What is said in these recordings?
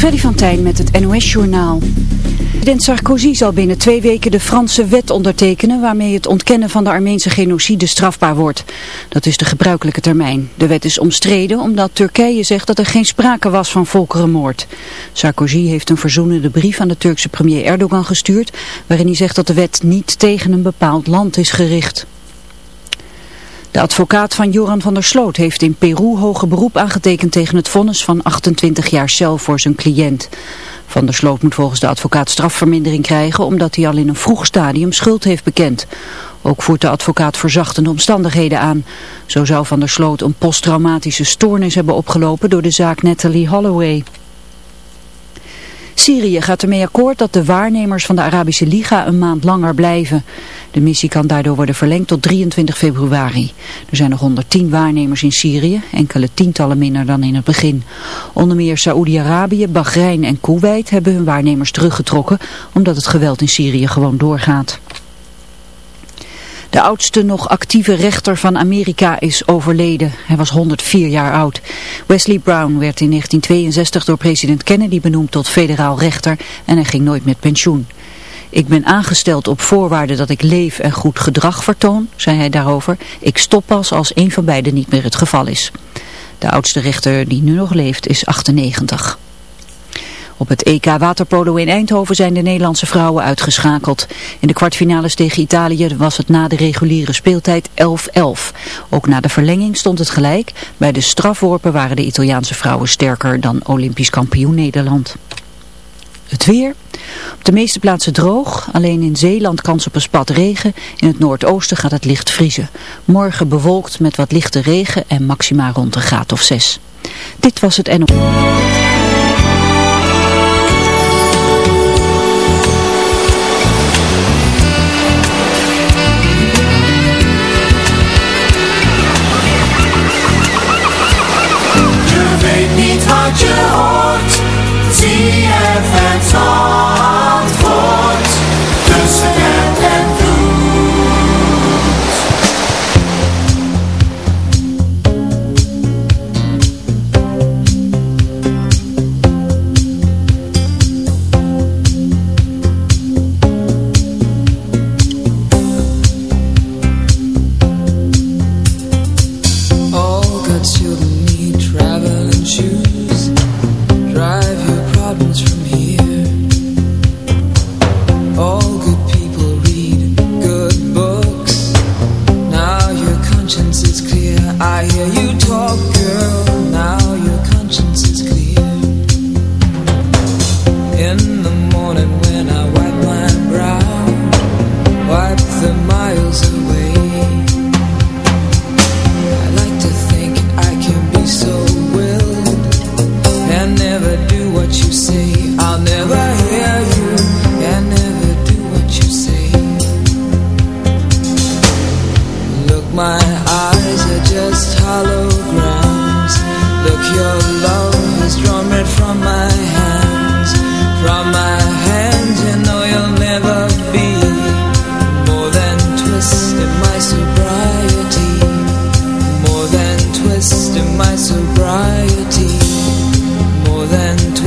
Freddy van Tijn met het NOS-journaal. President Sarkozy zal binnen twee weken de Franse wet ondertekenen waarmee het ontkennen van de Armeense genocide strafbaar wordt. Dat is de gebruikelijke termijn. De wet is omstreden omdat Turkije zegt dat er geen sprake was van volkerenmoord. Sarkozy heeft een verzoenende brief aan de Turkse premier Erdogan gestuurd waarin hij zegt dat de wet niet tegen een bepaald land is gericht. De advocaat van Joran van der Sloot heeft in Peru hoge beroep aangetekend tegen het vonnis van 28 jaar cel voor zijn cliënt. Van der Sloot moet volgens de advocaat strafvermindering krijgen omdat hij al in een vroeg stadium schuld heeft bekend. Ook voert de advocaat verzachtende omstandigheden aan. Zo zou Van der Sloot een posttraumatische stoornis hebben opgelopen door de zaak Natalie Holloway. Syrië gaat ermee akkoord dat de waarnemers van de Arabische Liga een maand langer blijven. De missie kan daardoor worden verlengd tot 23 februari. Er zijn nog 110 waarnemers in Syrië, enkele tientallen minder dan in het begin. Onder meer Saoedi-Arabië, Bahrein en Kuwait hebben hun waarnemers teruggetrokken omdat het geweld in Syrië gewoon doorgaat. De oudste nog actieve rechter van Amerika is overleden. Hij was 104 jaar oud. Wesley Brown werd in 1962 door president Kennedy benoemd tot federaal rechter en hij ging nooit met pensioen. Ik ben aangesteld op voorwaarde dat ik leef en goed gedrag vertoon, zei hij daarover. Ik stop pas als een van beiden niet meer het geval is. De oudste rechter die nu nog leeft is 98. Op het EK Waterpolo in Eindhoven zijn de Nederlandse vrouwen uitgeschakeld. In de kwartfinales tegen Italië was het na de reguliere speeltijd 11-11. Ook na de verlenging stond het gelijk. Bij de strafworpen waren de Italiaanse vrouwen sterker dan Olympisch kampioen Nederland. Het weer. Op de meeste plaatsen droog. Alleen in Zeeland kans op een spat regen. In het noordoosten gaat het licht vriezen. Morgen bewolkt met wat lichte regen en maxima rond een graad of 6. Dit was het NO.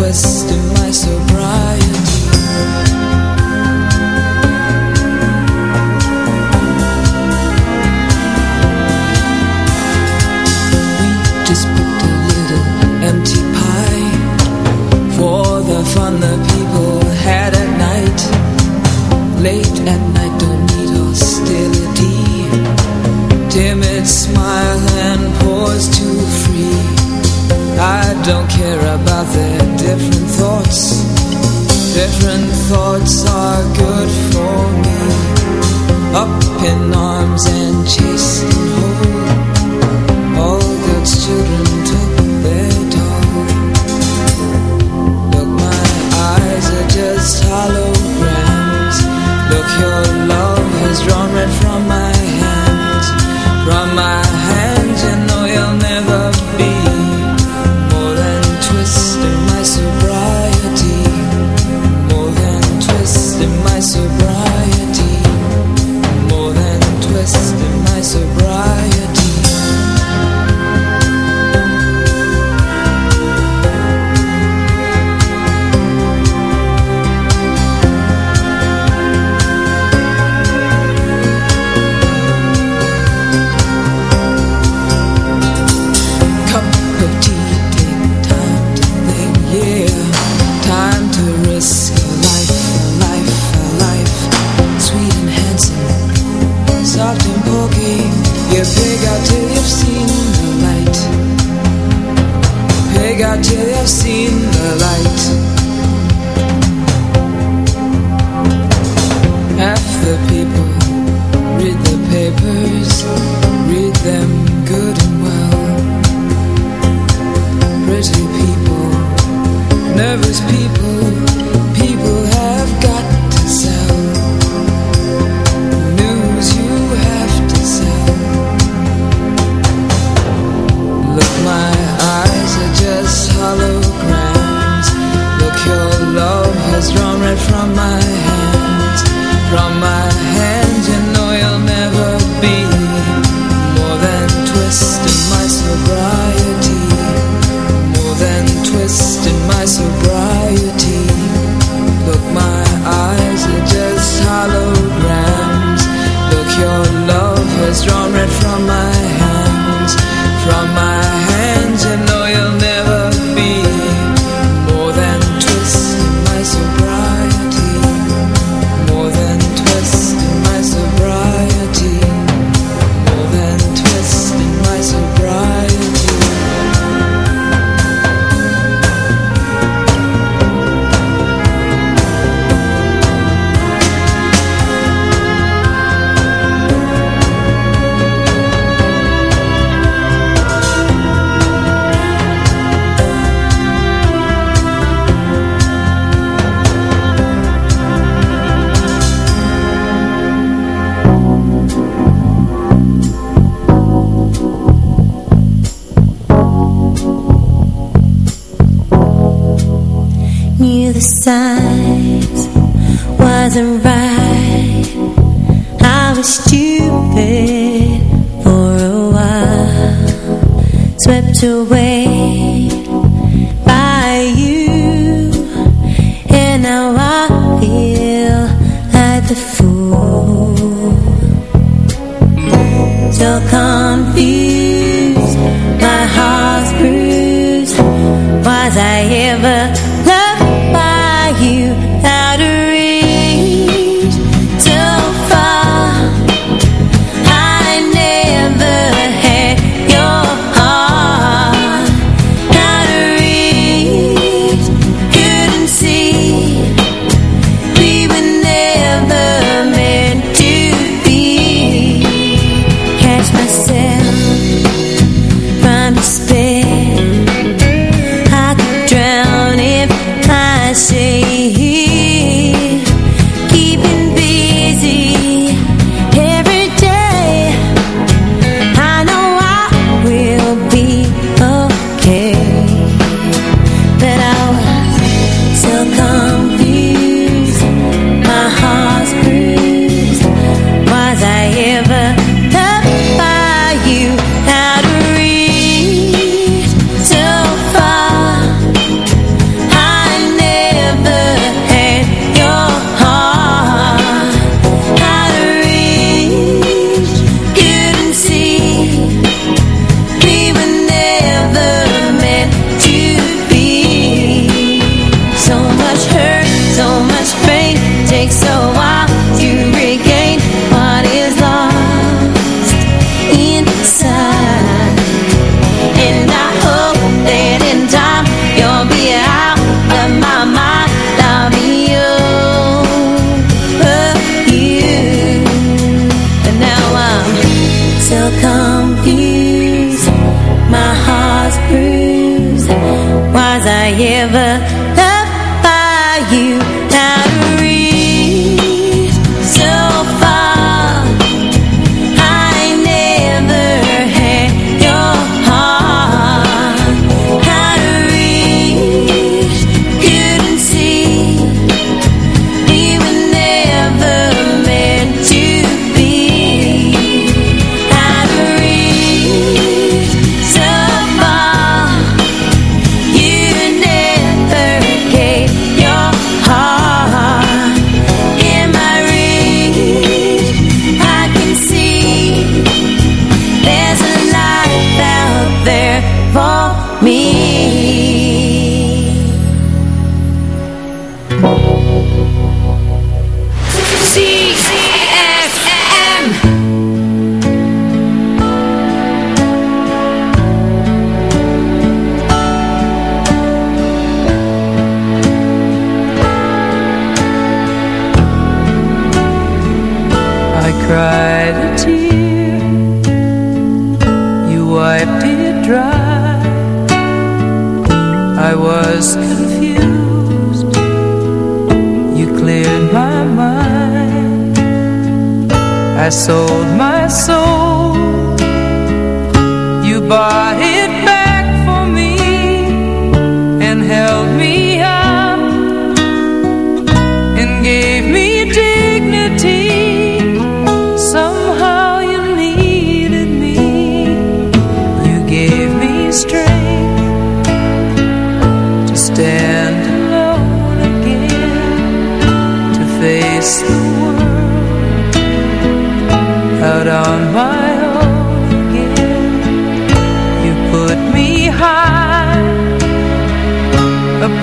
question my soul.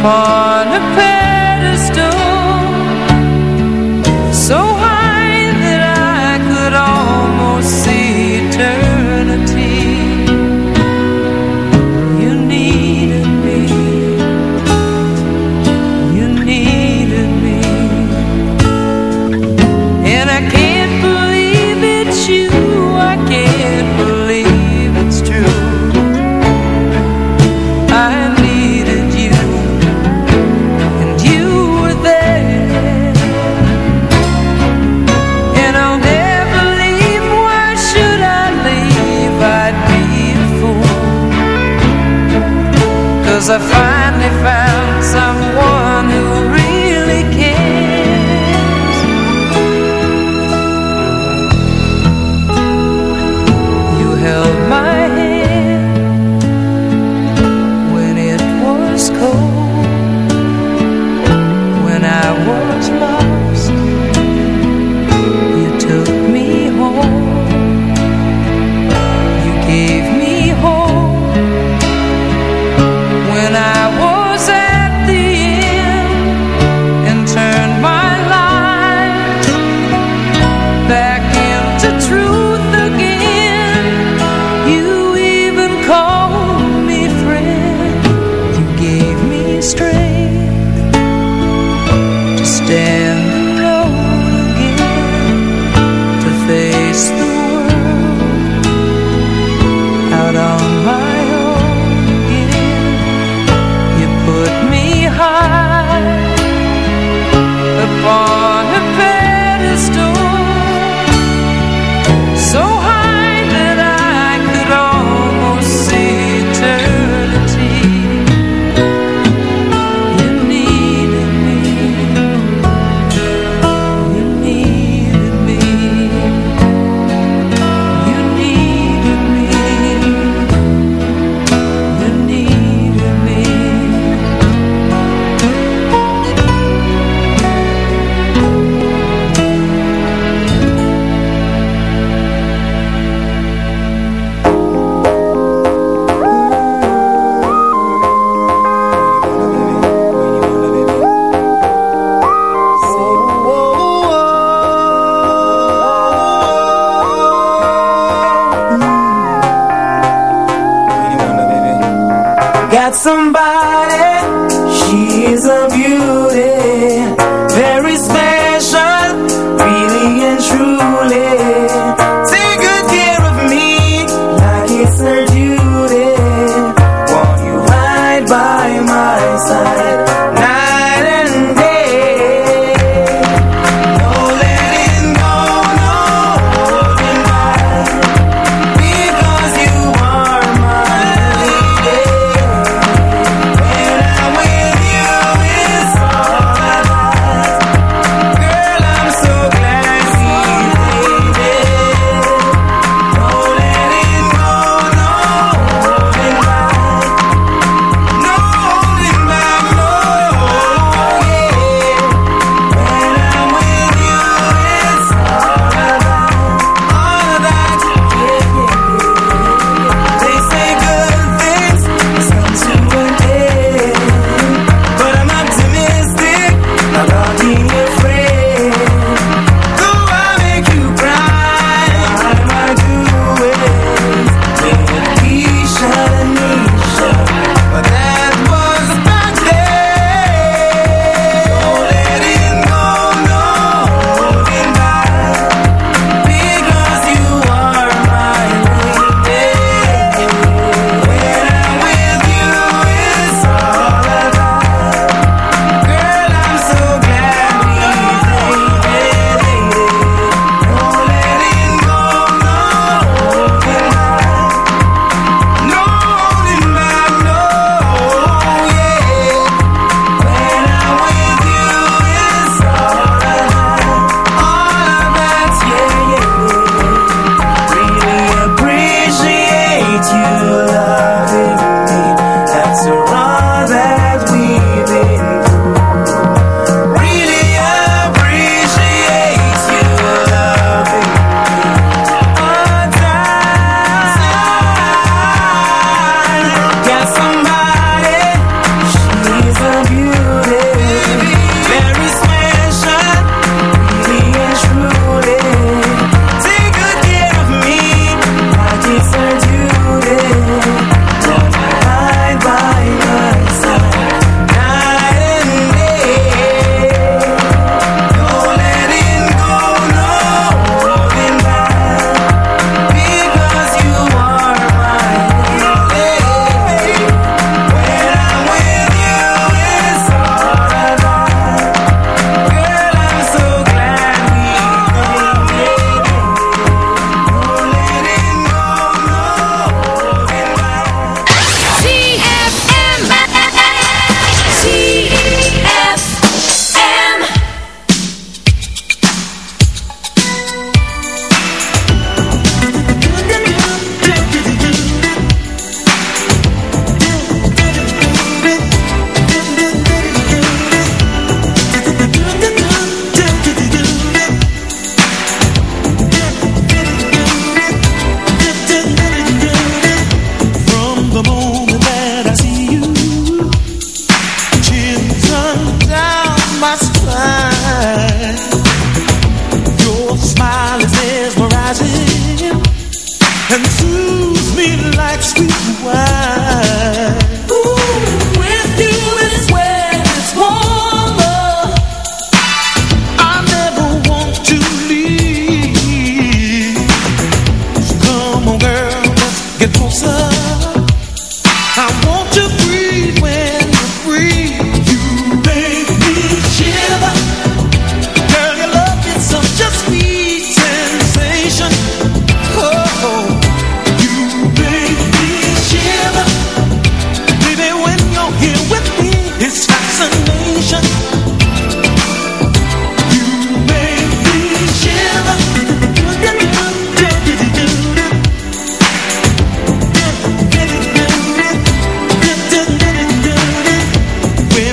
花。Somebody,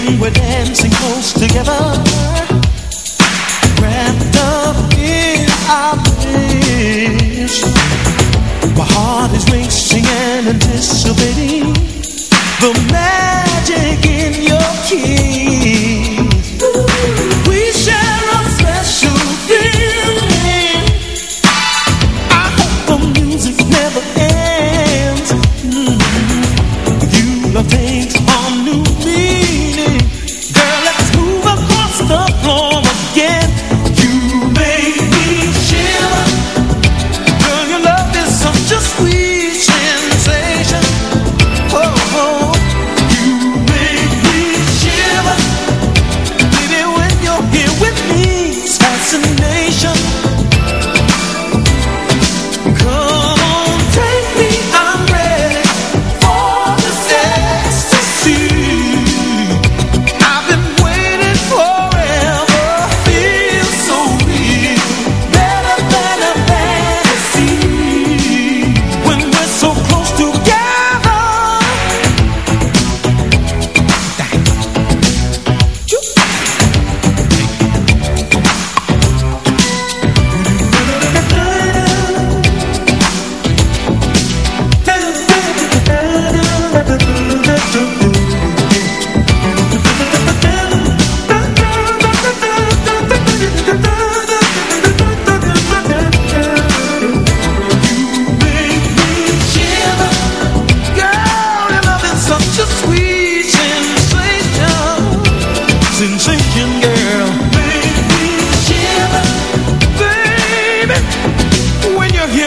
we were dancing close together. Wrapped up in our bliss. My heart is racing and anticipating the magic in your kiss.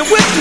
with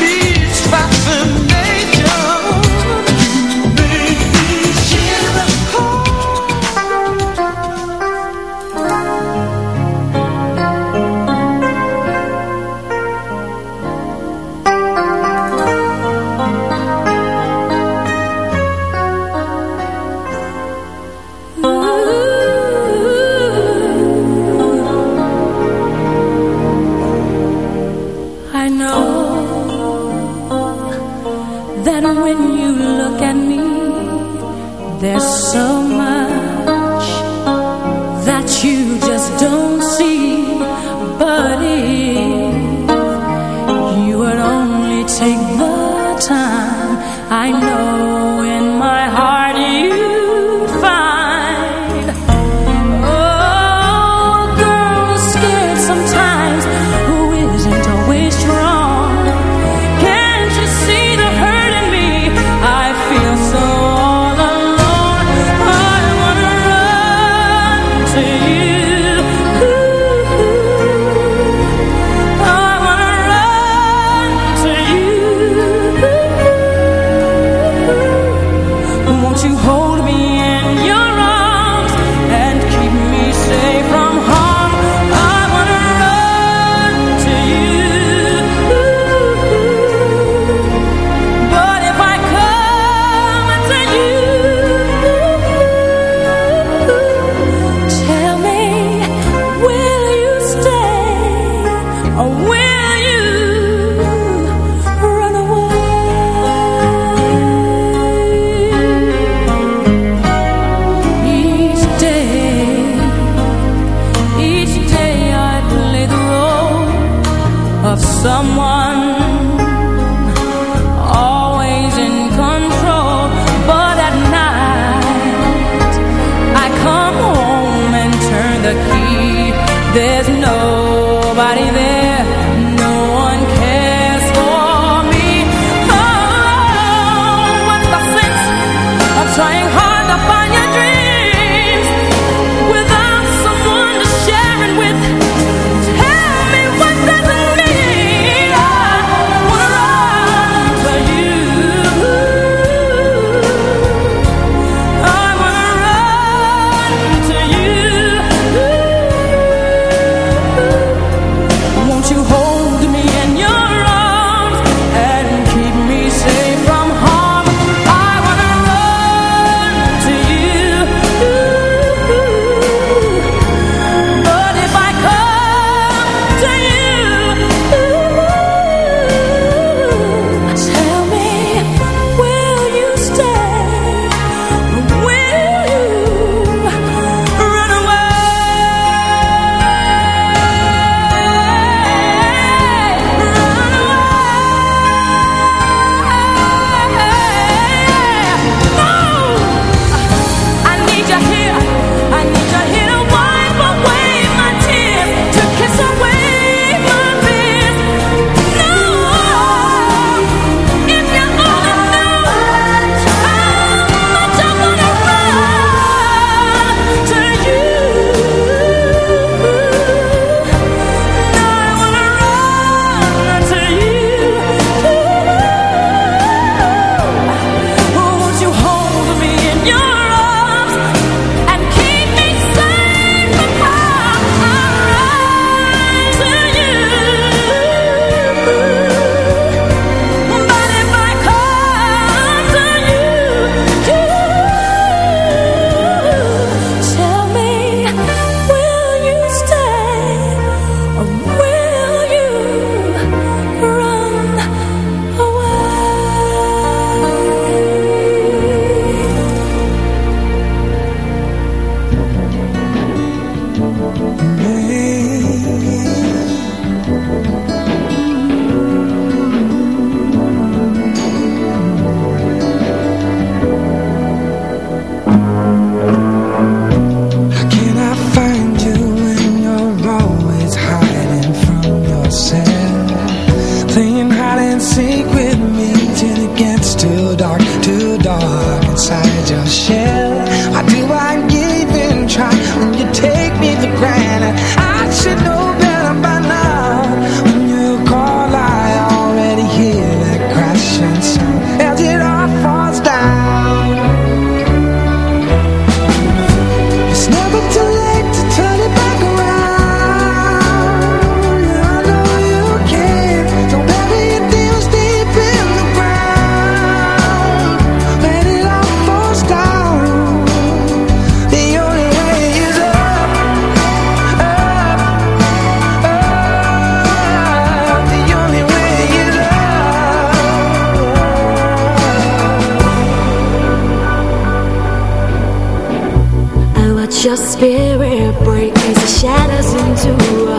Watch your spirit break as it shatters into a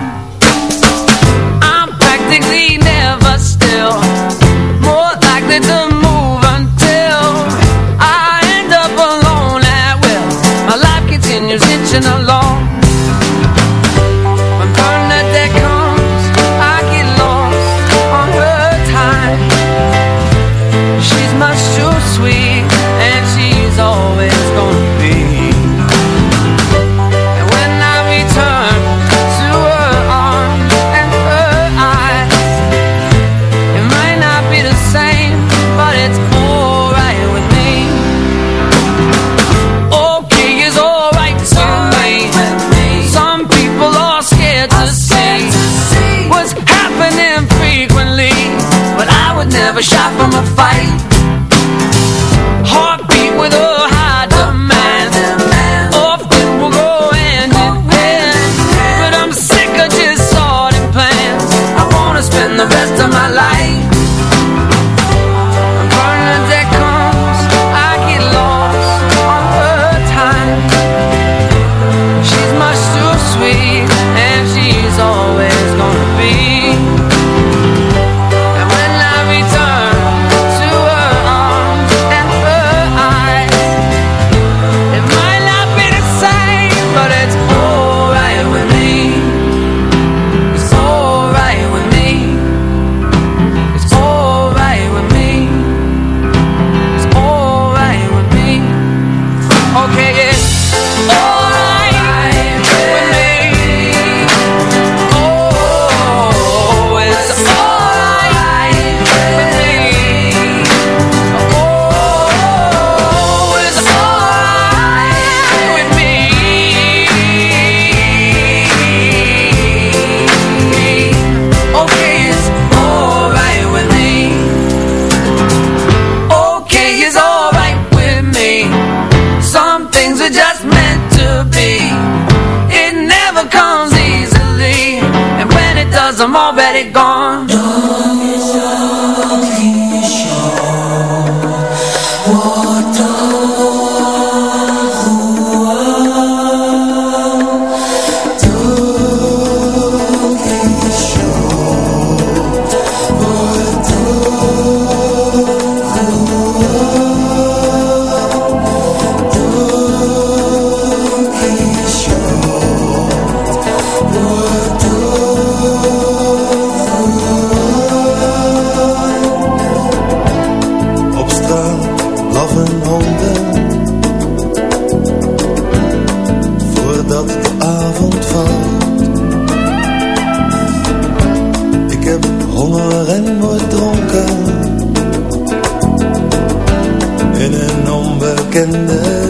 in the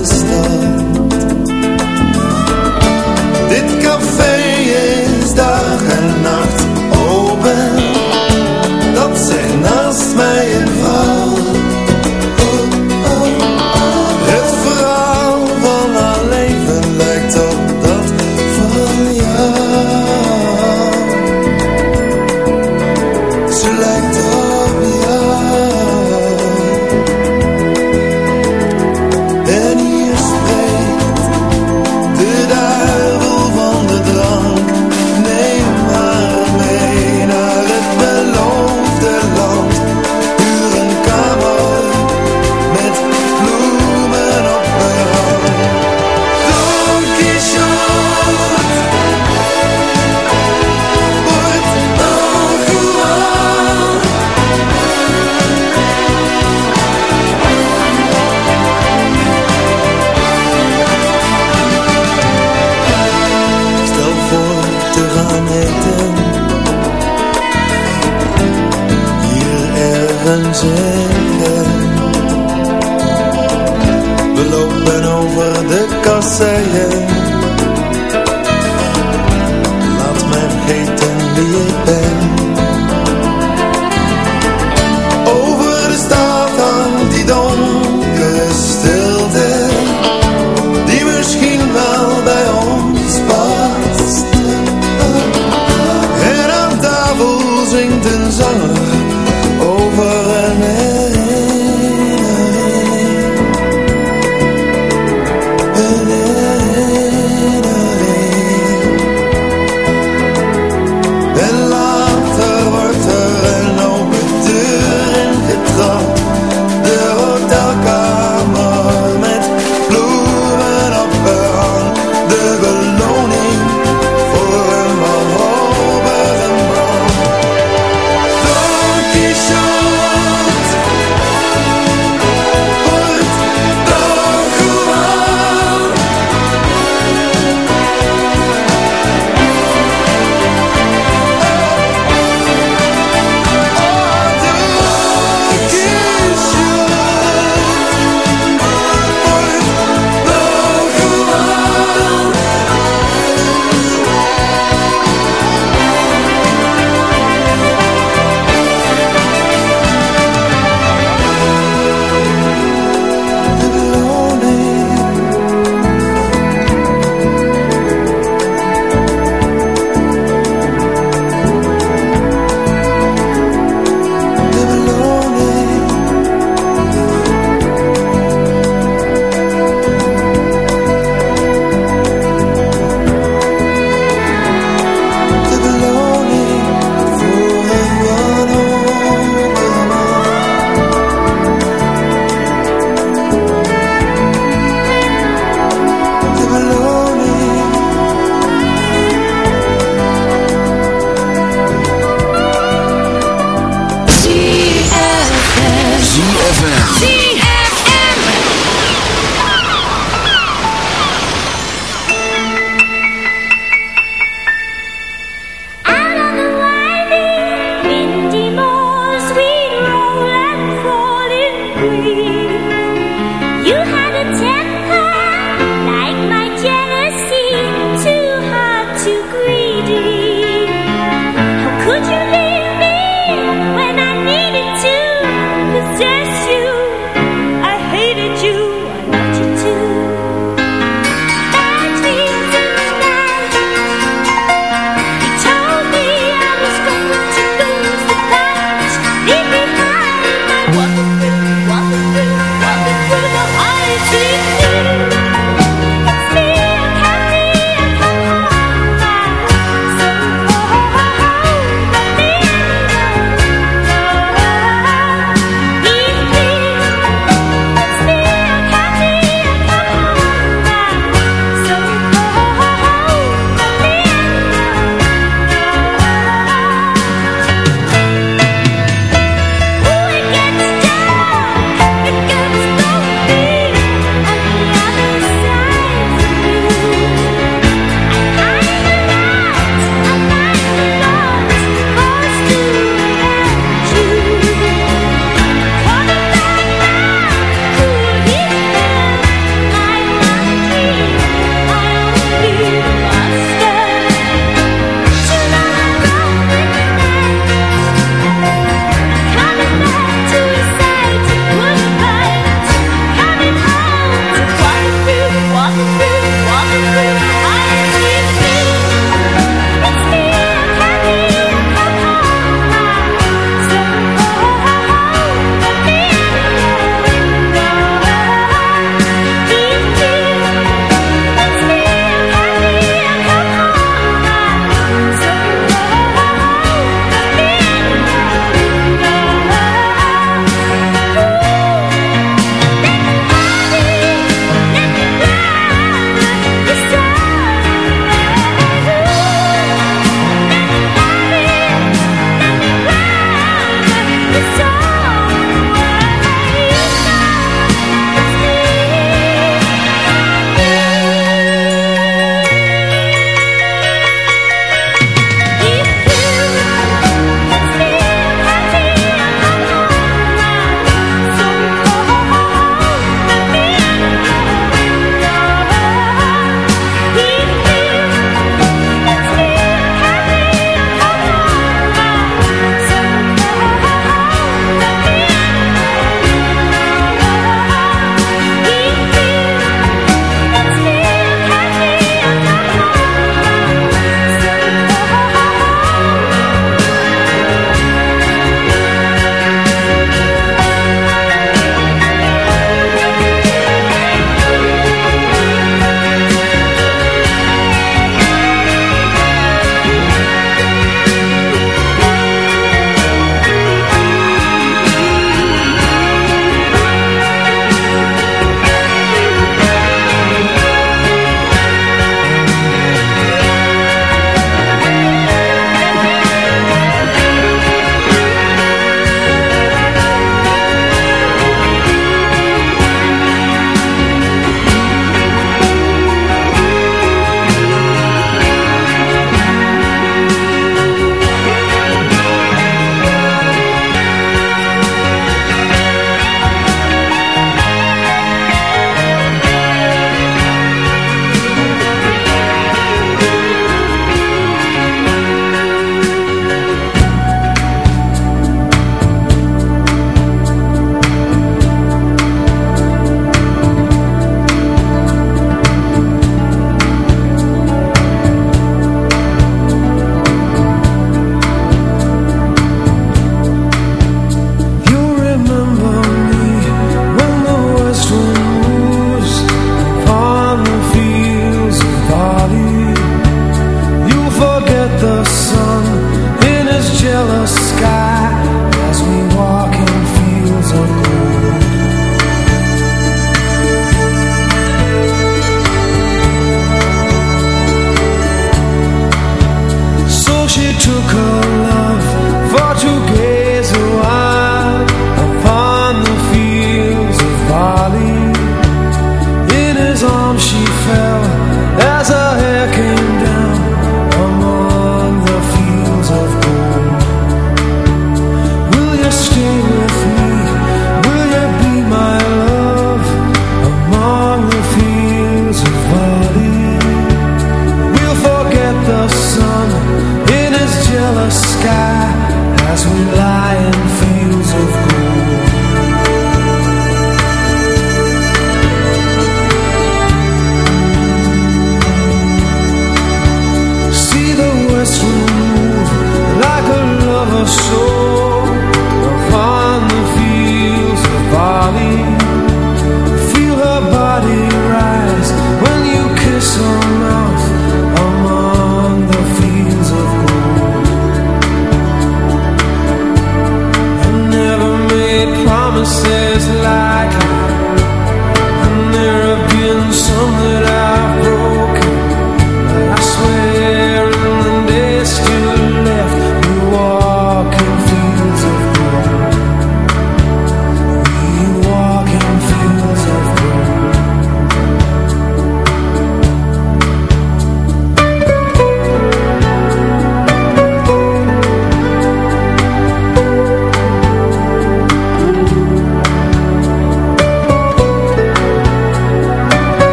free.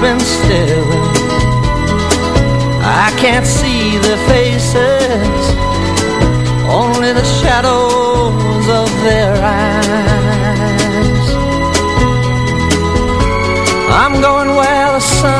been staring. I can't see their faces, only the shadows of their eyes. I'm going where the sun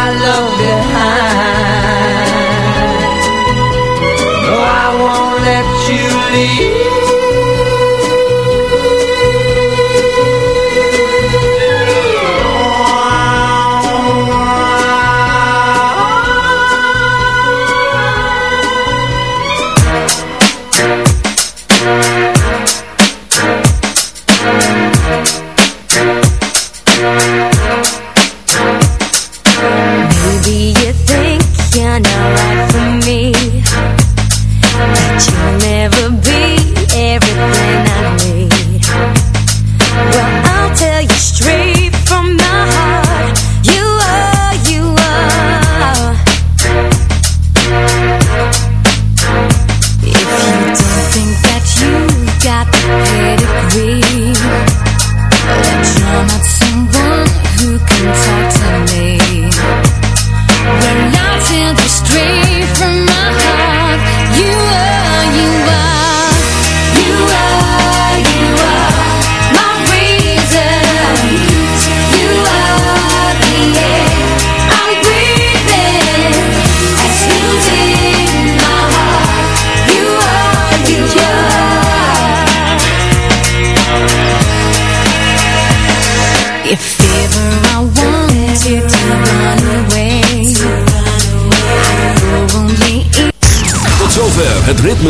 my love behind. No, I won't let you leave.